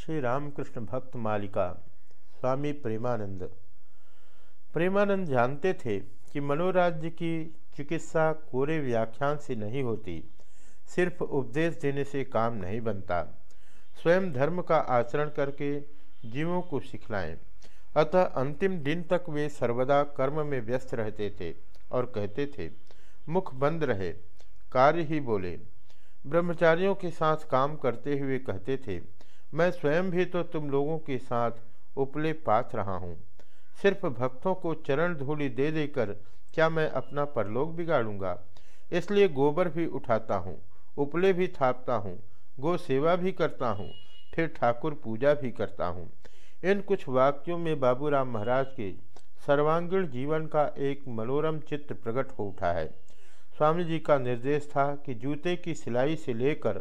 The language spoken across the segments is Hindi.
श्री रामकृष्ण भक्त मालिका, स्वामी प्रेमानंद। प्रेमानंद जानते थे कि मनोराज्य की चिकित्सा कोरे व्याख्यान से नहीं होती, सिर्फ़ उपदेश देने से काम नहीं बनता। स्वयं धर्म का आचरण करके जीवों को सिखलाएँ। अतः अंतिम दिन तक वे सर्वदा कर्म में व्यस्त रहते थे और कहते थे, मुख बंद रहे, कार्य ही बोले। ब्रह्मचारियों के साथ काम करते हुए कहते थे मैं स्वयं भी तो तुम लोगों के साथ उपले पात रहा हूँ। सिर्फ़ भक्तों को चरण धूलि दे देकर क्या मैं अपना परलोक बिगाड़ूँगा? इसलिए गोबर भी उठाता हूँ, उपले भी थापता हूँ, गो सेवा भी करता हूँ, फिर ठाकुर पूजा भी करता हूँ। इन कुछ वाक्यों में बाबूराम महाराज के सर्वांगीण जीवन का एक मनोरम चित्र प्रकट हो उठा है। स्वामी जी का निर्देश था कि जूते की सिलाई से लेकर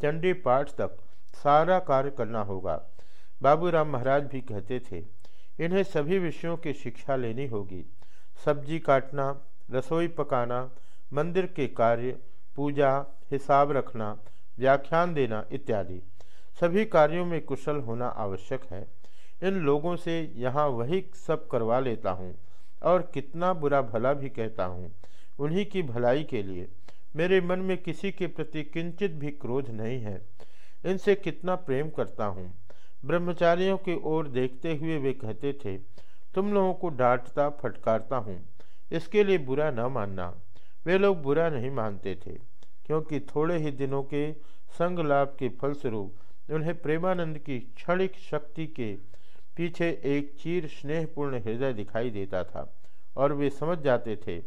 चंडी पाठ तक सारा कार्य करना होगा। बाबूराम महाराज भी कहते थे, इन्हें सभी विषयों की शिक्षा लेनी होगी। सब्ज़ी काटना, रसोई पकाना, मंदिर के कार्य, पूजा, हिसाब रखना, व्याख्यान देना इत्यादि। सभी कार्यों में कुशल होना आवश्यक है। इन लोगों से यहाँ वही सब करवा लेता हूँ और कितना बुरा भला भी कहता हूँ, उन्हीं की भलाई के लिए। मेरे मन में किसी के प्रति किंचित भी क्रोध नहीं है। इनसे कितना प्रेम करता हूँ। ब्रह्मचारियों की ओर देखते हुए वे कहते थे, तुम लोगों को डांटता, फटकारता हूँ। इसके लिए बुरा न मानना। वे लोग बुरा नहीं मानते थे, क्योंकि थोड़े ही दिनों के संग लाभ के फलस्वरूप उन्हें प्रेमानंद की क्षणिक शक्ति के पीछे एक चीर स्नेहपूर्ण हृदय दिखाई देता था, और वे समझ जाते थे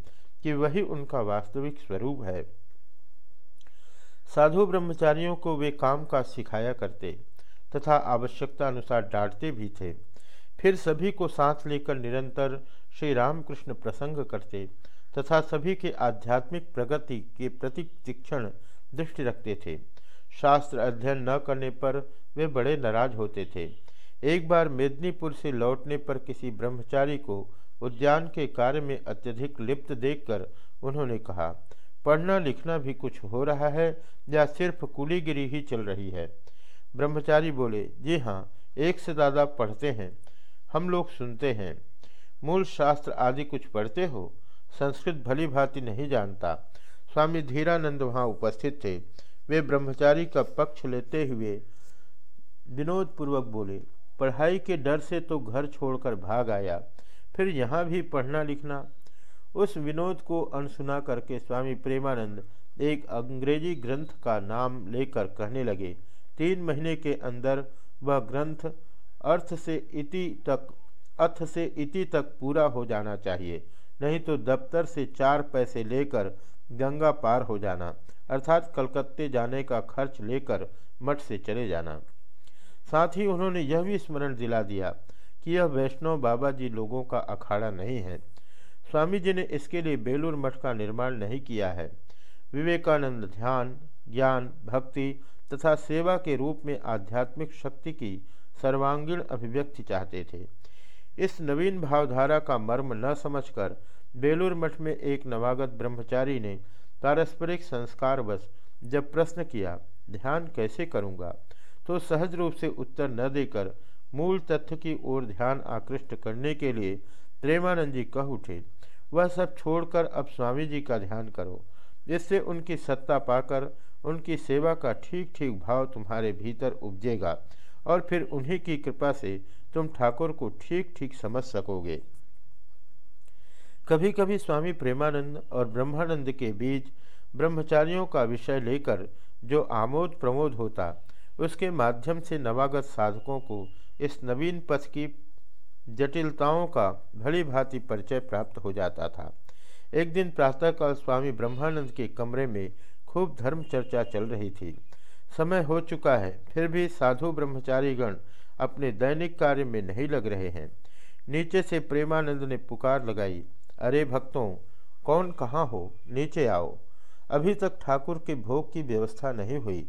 कि वही उनका वास्तविक स्वरूप है। साधु ब्रह्मचारियों को वे काम का सिखाया करते तथा आवश्यकता अनुसार डांटते भी थे। फिर सभी को साथ लेकर निरंतर श्री रामकृष्ण प्रसंग करते तथा सभी के आध्यात्मिक प्रगति के प्रति तीक्षण दृष्टि रखते थे। शास्त्र अध्ययन न करने पर वे बड़े नाराज़ होते थे। एक बार मेदिनीपुर से लौटने पर किसी ब्रह्मचारी को उद्यान के कार्य में अत्यधिक लिप्त देखकर उन्होंने कहा पढ़ना लिखना भी कुछ हो रहा है या सिर्फ़ कुलीगिरी ही चल रही है? ब्रह्मचारी बोले, जी हाँ एक से ज़्यादा पढ़ते हैं। हम लोग सुनते हैं। मूल शास्त्र आदि कुछ पढ़ते हो? संस्कृत भली भांति नहीं जानता। स्वामी धीरानंद वहाँ उपस्थित थे। वे ब्रह्मचारी का पक्ष लेते हुए विनोदपूर्वक बोले, पढ़ाई के डर से तो घर छोड़कर भाग आया। फिर यहाँ भी पढ़ना लिखना उस विनोद को अनसुना करके स्वामी प्रेमानंद एक अंग्रेज़ी ग्रंथ का नाम लेकर कहने लगे। तीन महीने के अंदर वह ग्रंथ अर्थ से इति तक, अर्थ से इति तक पूरा हो जाना चाहिए, नहीं तो दफ्तर से चार पैसे लेकर गंगा पार हो जाना, अर्थात कलकत्ते जाने का खर्च लेकर मठ से चले जाना। साथ ही उन्होंने यह भी स्मरण दिला दिया कि यह वैष्णव बाबा जी लोगों का अखाड़ा नहीं है। स्वामी जी ने इसके लिए बेलूर मठ का निर्माण नहीं किया है। विवेकानंद ध्यान, ज्ञान, भक्ति तथा सेवा के रूप में आध्यात्मिक शक्ति की सर्वांगीण अभिव्यक्ति चाहते थे। इस नवीन भावधारा का मर्म न समझकर बेलूर मठ में एक नवागत ब्रह्मचारी ने पारस्परिक संस्कारवश जब प्रश्न किया, ध्यान कैसे करूँगा? तो सहज रूप से उत्तर न देकर मूल तथ्य की ओर ध्यान आकृष्ट करने के लिए प्रेमानंद जी कह उठे, वह सब छोड़कर अब स्वामी जी का ध्यान करो। जिससे उनकी सत्ता पाकर, उनकी सेवा का ठीक ठीक भाव तुम्हारे भीतर उपजेगा और फिर उन्हीं की कृपा से तुम ठाकुर को ठीक ठीक समझ सकोगे। कभी कभी स्वामी प्रेमानंद और ब्रह्मानंद के बीच ब्रह्मचारियों का विषय लेकर जो आमोद प्रमोद होता, उसके माध्यम से नवागत साधकों को इस नवीन पथ की जटिलताओं का भली भांति परिचय प्राप्त हो जाता था। एक दिन प्रातःकाल स्वामी ब्रह्मानंद के कमरे में खूब धर्म चर्चा चल रही थी। समय हो चुका है, फिर भी साधु ब्रह्मचारीगण अपने दैनिक कार्य में नहीं लग रहे हैं। नीचे से प्रेमानंद ने पुकार लगाई, अरे भक्तों, कौन कहाँ हो? नीचे आओ। अभी तक ठाकुर के भोग की व्यवस्था नहीं हुई।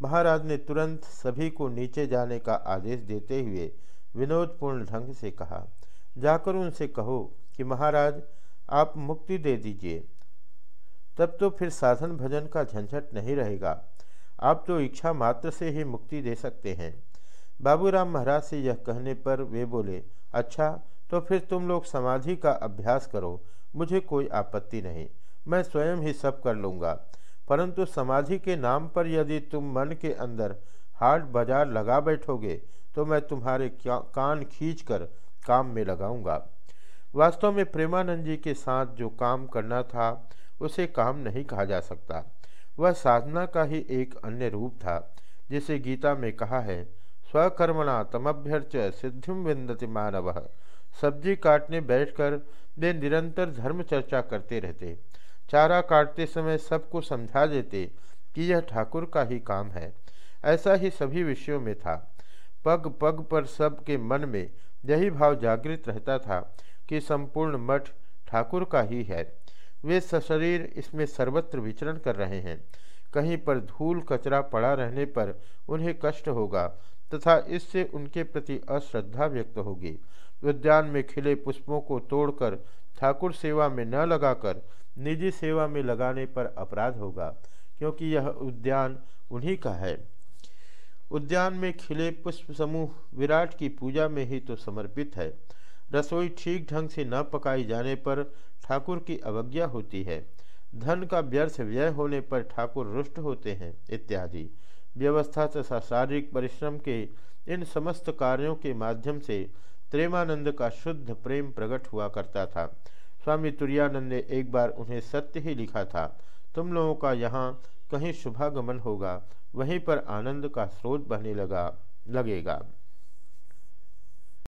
महाराज ने तुरंत सभी को नीचे जाने का आदेश देते हुए विनोदपूर्ण ढंग से कहा, जाकर उनसे कहो कि महाराज, आप मुक्ति दे दीजिए। तब तो फिर साधन भजन का झंझट नहीं रहेगा। आप तो इच्छा मात्र से ही मुक्ति दे सकते हैं। बाबूराम महाराज से यह कहने पर वे बोले अच्छा तो फिर तुम लोग समाधि का अभ्यास करो। मुझे कोई आपत्ति नहीं। मैं स्वयं ही सब कर लूँगा। परंतु समाधि के नाम पर यदि तुम मन के अंदर हाट बाज़ार लगा बैठोगे तो मैं तुम्हारे कान खींचकर काम में लगाऊँगा। वास्तव में प्रेमानंद जी के साथ जो काम करना था, उसे काम नहीं कहा जा सकता। वह साधना का ही एक अन्य रूप था, जिसे गीता में कहा है, स्वकर्मणा तमभ्यर्च सिद्धिम विंदति मानव। सब्ज़ी काटने बैठकर वे निरंतर धर्म चर्चा करते रहते। चारा काटते समय सबको समझा देते कि यह ठाकुर का ही काम है। ऐसा ही सभी विषयों में था। पग पग पर सबके मन में यही भाव जागृत रहता था कि संपूर्ण मठ ठाकुर का ही है। वे सशरीर इसमें सर्वत्र विचरण कर रहे हैं। कहीं पर धूल कचरा पड़ा रहने पर उन्हें कष्ट होगा तथा इससे उनके प्रति अश्रद्धा व्यक्त होगी। उद्यान में खिले पुष्पों को तोड़कर ठाकुर सेवा में न लगाकर निजी सेवा में लगाने पर अपराध होगा, क्योंकि यह उद्यान उन्हीं का है। उद्यान में खिले पुष्प समूह विराट की पूजा में ही तो समर्पित है। रसोई ठीक ढंग से न पकाई जाने पर ठाकुर की अवज्ञा होती है। धन का व्यर्थ व्यय होने पर ठाकुर रुष्ट होते हैं, इत्यादि। व्यवस्था तथा शारीरिक परिश्रम के इन समस्त कार्यों के माध्यम से प्रेमानंद का शुद्ध प्रेम प्रकट हुआ करता था। स्वामी तुरानंद ने एक बार उन्हें सत्य ही लिखा था, तुम लोगों का यहाँ कहीं शुभागमन होगा, वहीं पर आनंद का स्रोत बहने लगा, लगेगा।